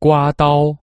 刮刀。